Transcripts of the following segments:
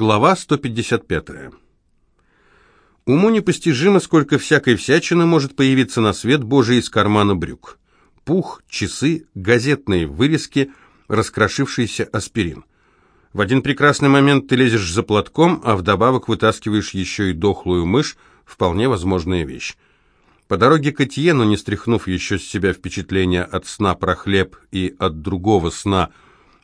Глава 155. Уму непостижимо, сколько всякой всячины может появиться на свет Божий из кармана брюк. Пух, часы, газетные вырезки, раскрошившийся аспирин. В один прекрасный момент ты лезешь за платком, а вдобавок вытаскиваешь еще и дохлую мышь, вполне возможная вещь. По дороге к Этьену, не стряхнув еще с себя впечатления от сна про хлеб и от другого сна,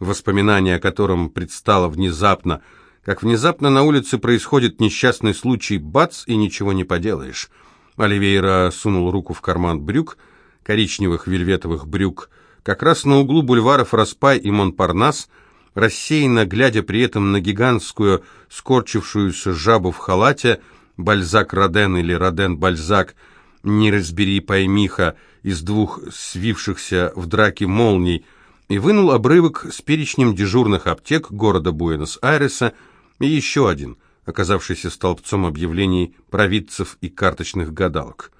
воспоминания о котором предстало внезапно, как внезапно на улице происходит несчастный случай, бац, и ничего не поделаешь. Оливейра сунул руку в карман брюк, коричневых вельветовых брюк, как раз на углу бульваров Распай и Монпарнас, рассеянно глядя при этом на гигантскую, скорчившуюся жабу в халате, Бальзак Роден или Роден Бальзак, не разбери поймиха, из двух свившихся в драке молний, и вынул обрывок с перечнем дежурных аптек города Буэнос-Айреса и еще один, оказавшийся столбцом объявлений провидцев и карточных гадалок.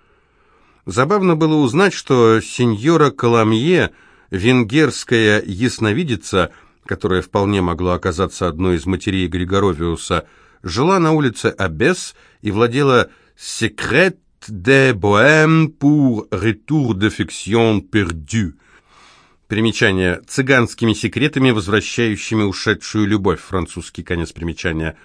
Забавно было узнать, что сеньора Коломье, венгерская ясновидица, которая вполне могла оказаться одной из матерей Григоровиуса, жила на улице Абес и владела «Секрет de Bohème pour retour d'affection perdue». Примечание. Цыганскими секретами, возвращающими ушедшую любовь. Французский конец примечания.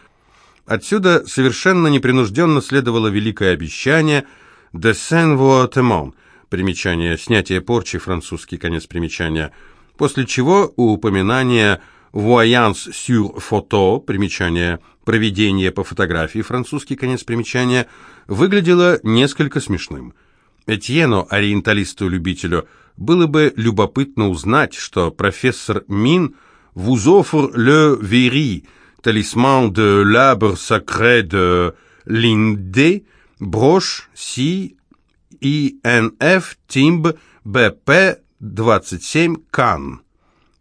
Отсюда совершенно непринужденно следовало великое обещание «de saint Примечание. Снятие порчи. Французский конец примечания. После чего у упоминания «voyance sur photo» примечание «проведение по фотографии» французский конец примечания выглядело несколько смешным. Этьену, ориенталисту-любителю, было бы любопытно узнать, что профессор Мин vous le Véry, talisman de l'arbre sacré de l'Inde, брошь Си ИНФ Тимб БП 27 Кан.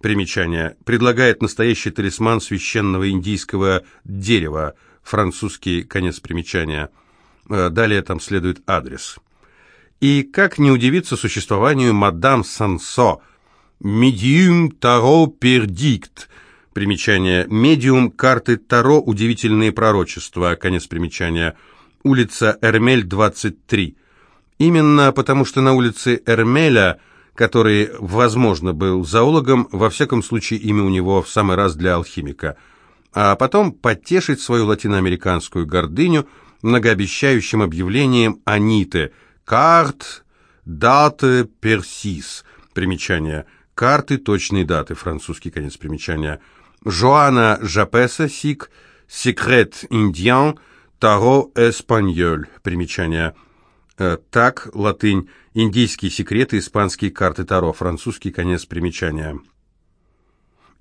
Примечание. Предлагает настоящий талисман священного индийского дерева. Французский конец примечания. Э, далее там следует адрес. И как не удивиться существованию мадам Сансо, медиум Таро Пердикт, примечание, медиум карты Таро Удивительные пророчества, конец примечания, улица Эрмель, 23. Именно потому, что на улице Эрмеля, который, возможно, был зоологом, во всяком случае имя у него в самый раз для алхимика, а потом потешить свою латиноамериканскую гордыню многообещающим объявлением Аниты – Карт, даты, персис. Примечание. Карты точной даты. Французский конец примечания. Жоана Жапеса, сик. Секрет индиан. Таро эспаньоль. Примечание. Э, так, латынь. Индийские секреты, испанские карты Таро. Французский конец примечания.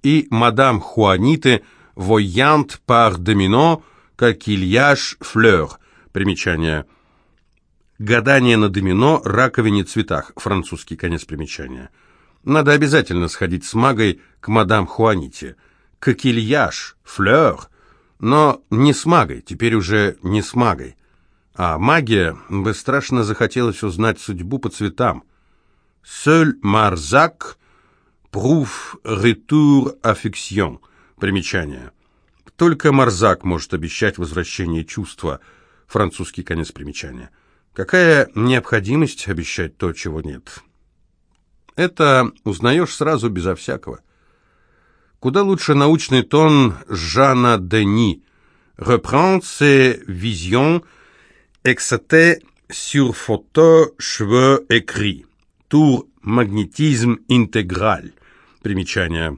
И мадам Хуаниты Воянт пар домино, как Ильяш Флeur. Примечание. Гадание на домино, раковине, цветах. Французский конец примечания. Надо обязательно сходить с магой к мадам Хуаните. Кокильяж, флёр. Но не с магой, теперь уже не с магой. А магия бы страшно захотелось узнать судьбу по цветам. Seul Марзак prouve retour affection. Примечание. Только Марзак может обещать возвращение чувства. Французский конец примечания. Какая необходимость обещать то, чего нет? Это узнаешь сразу безо всякого. Куда лучше научный тон Жана Дени. «Reprendre ses visions, exaté sur photo, cheveux écrits. Тур магнетизм интеграль». Примечание.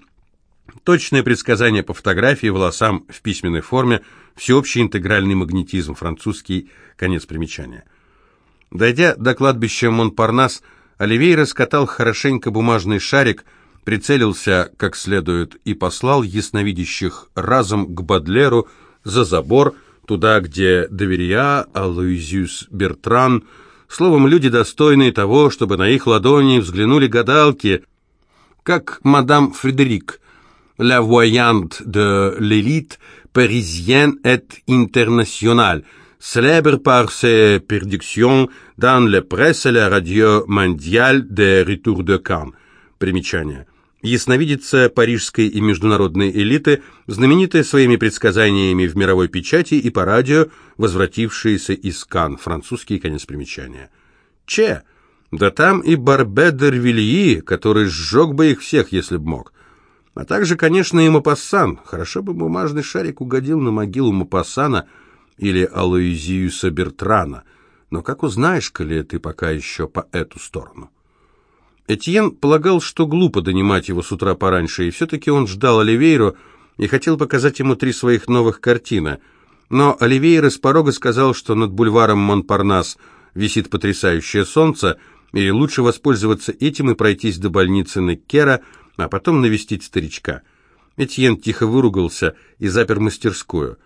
Точное предсказание по фотографии, волосам в письменной форме, всеобщий интегральный магнетизм, французский, конец примечания. Дойдя до кладбища Монпарнас, Оливей раскатал хорошенько бумажный шарик, прицелился как следует и послал ясновидящих разом к Бадлеру за забор, туда, где Доверия, Алуизиус Бертран, словом, люди, достойные того, чтобы на их ладони взглянули гадалки, как мадам Фредерик, «La voyante de l'élite parisienne et internationale», célèbre par ses prédictions dans la presse et la radio mondiale des retours de. Примечание. ясновидица парижской и международной элиты, знаменитая своими предсказаниями в мировой печати и по радио, возвратившаяся из Кан, французский конец примечания. Че, да там и Барбе Дервильи, который сжег бы их всех, если б мог. А также, конечно, и Мапассан. Хорошо бы бумажный шарик угодил на могилу Мапассана или Алоизиуса Бертрана. Но как узнаешь, коли ты пока еще по эту сторону? Этьен полагал, что глупо донимать его с утра пораньше, и все-таки он ждал Оливейру и хотел показать ему три своих новых картины. Но Оливейра с порога сказал, что над бульваром Монпарнас висит потрясающее солнце, и лучше воспользоваться этим и пройтись до больницы Неккера, а потом навестить старичка. Этьен тихо выругался и запер мастерскую.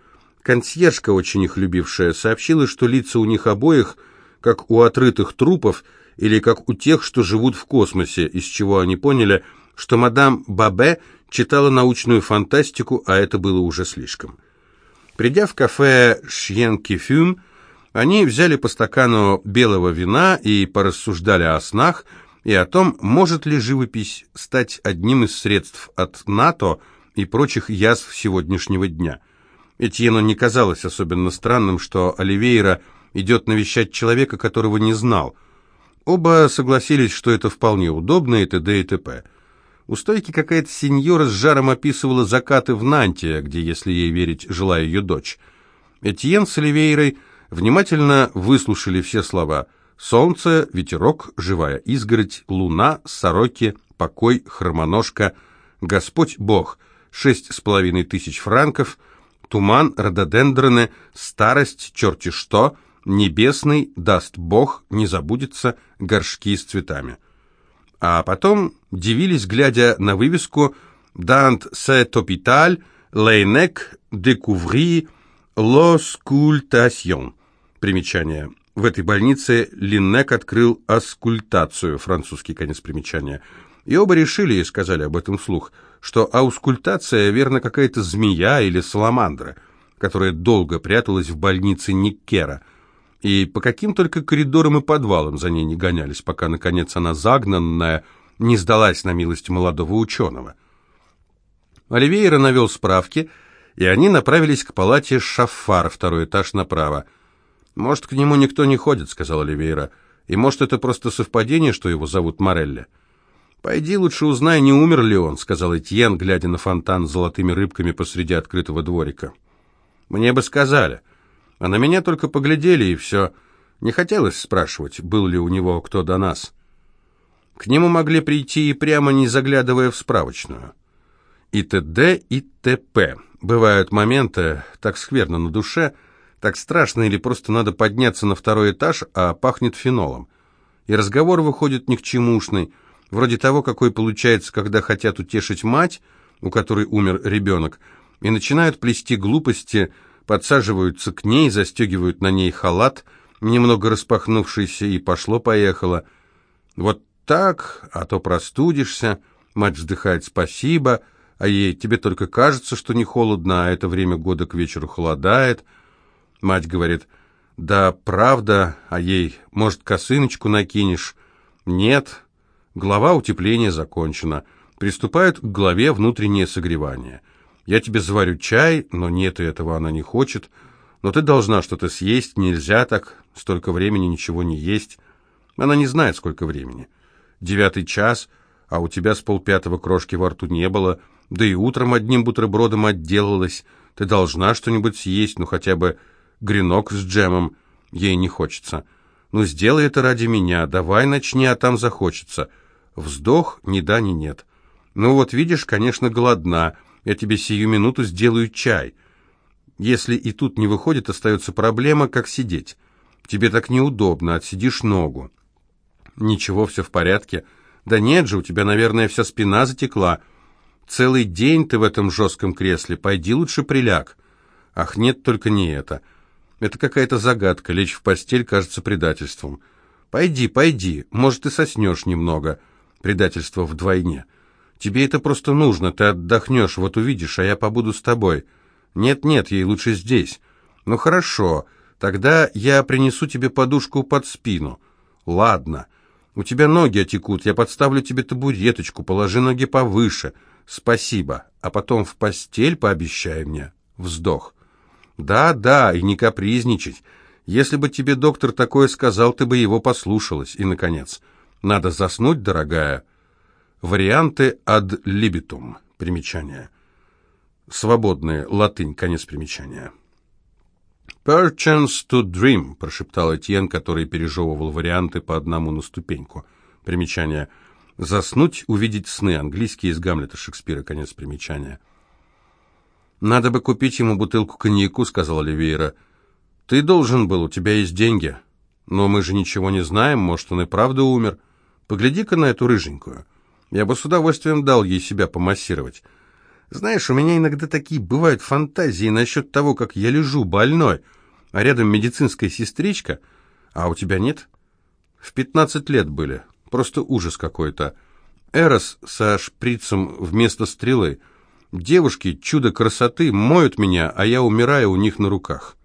Консьержка, очень их любившая, сообщила, что лица у них обоих, как у отрытых трупов, или как у тех, что живут в космосе, из чего они поняли, что мадам Бабе читала научную фантастику, а это было уже слишком. Придя в кафе «Шьен Кефюм», они взяли по стакану белого вина и порассуждали о снах и о том, может ли живопись стать одним из средств от НАТО и прочих язв сегодняшнего дня. Этьену не казалось особенно странным, что Оливейра идет навещать человека, которого не знал – Оба согласились, что это вполне удобно и т.д. и т.п. У стойки какая-то сеньора с жаром описывала закаты в Нанте, где, если ей верить, жила ее дочь. Этьен с Оливейрой внимательно выслушали все слова «солнце», «ветерок», «живая изгородь», «луна», «сороки», «покой», «хромоножка», «Господь Бог», «шесть с половиной тысяч франков», «туман», «рододендроны», «старость», «черти что», небесный, даст Бог, не забудется, горшки с цветами. А потом дивились, глядя на вывеску «Дант сет опиталь, лейнек, декуври, лоскультасьон». Примечание. В этой больнице Линнек открыл аскультацию, французский конец примечания. И оба решили, и сказали об этом вслух, что аускультация, верно, какая-то змея или саламандра, которая долго пряталась в больнице Никкера – и по каким только коридорам и подвалам за ней не гонялись, пока, наконец, она загнанная не сдалась на милость молодого ученого. Оливейра навел справки, и они направились к палате Шафар, второй этаж направо. «Может, к нему никто не ходит», — сказал Оливейра, «и может, это просто совпадение, что его зовут Морелли». «Пойди лучше узнай, не умер ли он», — сказал Этьен, глядя на фонтан с золотыми рыбками посреди открытого дворика. «Мне бы сказали». А на меня только поглядели, и все. Не хотелось спрашивать, был ли у него кто до нас. К нему могли прийти и прямо не заглядывая в справочную. И т.д. и т.п. Бывают моменты, так скверно на душе, так страшно или просто надо подняться на второй этаж, а пахнет фенолом. И разговор выходит ни к чемушный, вроде того, какой получается, когда хотят утешить мать, у которой умер ребенок, и начинают плести глупости – подсаживаются к ней, застегивают на ней халат, немного распахнувшийся, и пошло-поехало. Вот так, а то простудишься, мать вздыхает «спасибо», а ей «тебе только кажется, что не холодно, а это время года к вечеру холодает». Мать говорит «да, правда», а ей «может, косыночку накинешь?» «Нет». Глава утепления закончена. Приступают к главе внутреннее согревание. Я тебе заварю чай, но нет, и этого она не хочет. Но ты должна что-то съесть, нельзя так, столько времени ничего не есть. Она не знает, сколько времени. Девятый час, а у тебя с полпятого крошки во рту не было, да и утром одним бутербродом отделалась. Ты должна что-нибудь съесть, ну хотя бы гренок с джемом. Ей не хочется. Ну, сделай это ради меня, давай начни, а там захочется. Вздох, ни да, ни нет. Ну вот, видишь, конечно, голодна, — я тебе сию минуту сделаю чай. Если и тут не выходит, остается проблема, как сидеть. Тебе так неудобно, отсидишь ногу. Ничего, все в порядке. Да нет же, у тебя, наверное, вся спина затекла. Целый день ты в этом жестком кресле, пойди лучше приляг. Ах, нет, только не это. Это какая-то загадка, лечь в постель кажется предательством. Пойди, пойди, может, и соснешь немного. Предательство вдвойне. Тебе это просто нужно, ты отдохнешь, вот увидишь, а я побуду с тобой. Нет-нет, ей лучше здесь. Ну хорошо, тогда я принесу тебе подушку под спину. Ладно. У тебя ноги отекут, я подставлю тебе табуреточку, положи ноги повыше. Спасибо. А потом в постель пообещай мне. Вздох. Да, да, и не капризничать. Если бы тебе доктор такое сказал, ты бы его послушалась. И, наконец, надо заснуть, дорогая. Варианты ad libitum. Примечание. Свободные. Латынь. Конец примечания. «Perchance to dream», — прошептал Этьен, который пережевывал варианты по одному на ступеньку. Примечание. «Заснуть, увидеть сны». Английский из Гамлета Шекспира. Конец примечания. «Надо бы купить ему бутылку коньяку», — сказал Оливейра. «Ты должен был, у тебя есть деньги». «Но мы же ничего не знаем, может, он и правда умер. Погляди-ка на эту рыженькую. Я бы с удовольствием дал ей себя помассировать». Знаешь, у меня иногда такие бывают фантазии насчет того, как я лежу больной, а рядом медицинская сестричка, а у тебя нет? В пятнадцать лет были. Просто ужас какой-то. Эрос со шприцем вместо стрелы. Девушки, чудо красоты, моют меня, а я умираю у них на руках.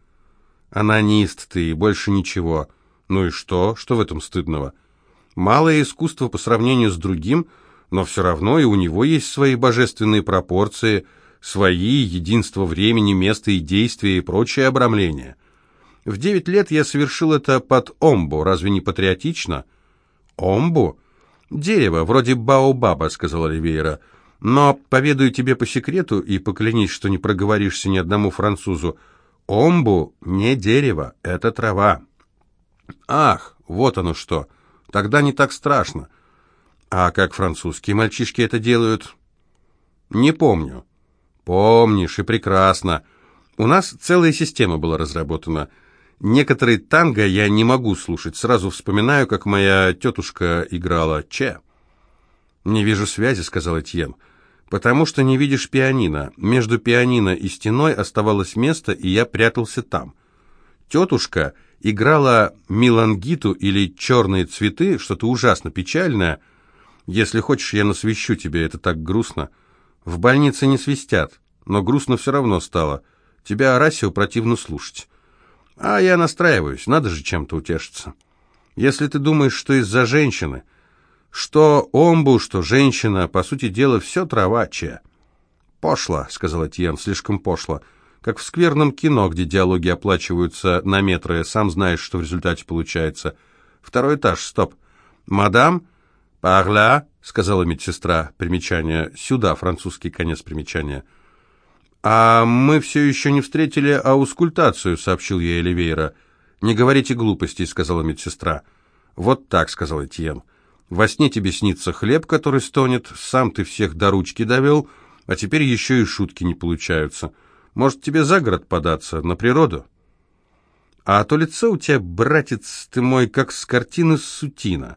Анонист ты, и больше ничего. Ну и что? Что в этом стыдного? Малое искусство по сравнению с другим — но все равно и у него есть свои божественные пропорции, свои единство времени, места и действия и прочее обрамление. В девять лет я совершил это под омбу, разве не патриотично? Омбу? Дерево, вроде баобаба, сказал Оливейра. Но поведаю тебе по секрету и поклянись, что не проговоришься ни одному французу. Омбу не дерево, это трава. Ах, вот оно что. Тогда не так страшно. А как французские мальчишки это делают? Не помню. Помнишь, и прекрасно. У нас целая система была разработана. Некоторые танго я не могу слушать. Сразу вспоминаю, как моя тетушка играла Че. «Не вижу связи», — сказал Этьен. «Потому что не видишь пианино. Между пианино и стеной оставалось место, и я прятался там. Тетушка играла милангиту или черные цветы, что-то ужасно печальное — если хочешь, я насвещу тебе, это так грустно. В больнице не свистят, но грустно все равно стало. Тебя, Арасио, противно слушать. А я настраиваюсь, надо же чем-то утешиться. Если ты думаешь, что из-за женщины, что омбу, что женщина, по сути дела, все трава. «Пошло», — сказал Этьен, — «слишком пошло. Как в скверном кино, где диалоги оплачиваются на метры, сам знаешь, что в результате получается. Второй этаж, стоп. Мадам, «Парля», — сказала медсестра, примечание, «сюда», французский конец примечания. «А мы все еще не встретили аускультацию», — сообщил ей Оливейра. «Не говорите глупостей», — сказала медсестра. «Вот так», — сказал Этьен. «Во сне тебе снится хлеб, который стонет, сам ты всех до ручки довел, а теперь еще и шутки не получаются. Может, тебе за город податься, на природу?» «А то лицо у тебя, братец ты мой, как с картины Сутина».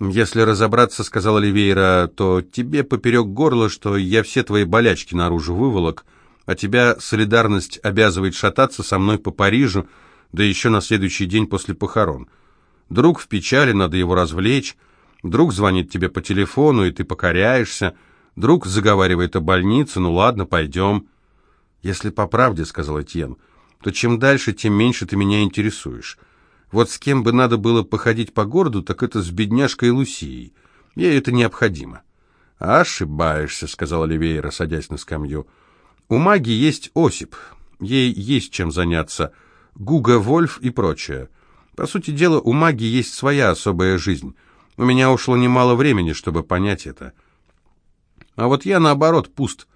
«Если разобраться, — сказал Оливейра, — то тебе поперек горла, что я все твои болячки наружу выволок, а тебя солидарность обязывает шататься со мной по Парижу, да еще на следующий день после похорон. Друг в печали, надо его развлечь, друг звонит тебе по телефону, и ты покоряешься, друг заговаривает о больнице, ну ладно, пойдем». «Если по правде, — сказал Этьен, — то чем дальше, тем меньше ты меня интересуешь». Вот с кем бы надо было походить по городу, так это с бедняжкой Лусией. Ей это необходимо. «Ошибаешься», — сказал Оливейра, садясь на скамью. «У маги есть Осип. Ей есть чем заняться. Гуга, Вольф и прочее. По сути дела, у маги есть своя особая жизнь. У меня ушло немало времени, чтобы понять это. А вот я, наоборот, пуст.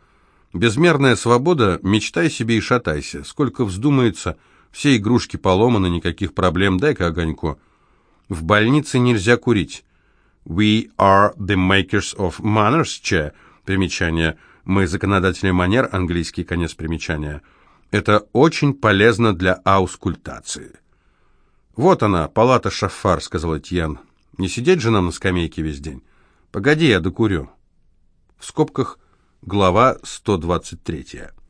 Безмерная свобода, мечтай себе и шатайся. Сколько вздумается, все игрушки поломаны, никаких проблем, дай-ка огоньку. В больнице нельзя курить. We are the makers of manners, че. Примечание. Мы законодатели манер, английский конец примечания. Это очень полезно для аускультации. Вот она, палата Шафар, сказал Этьен. Не сидеть же нам на скамейке весь день. Погоди, я докурю. В скобках глава 123.